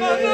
no, no.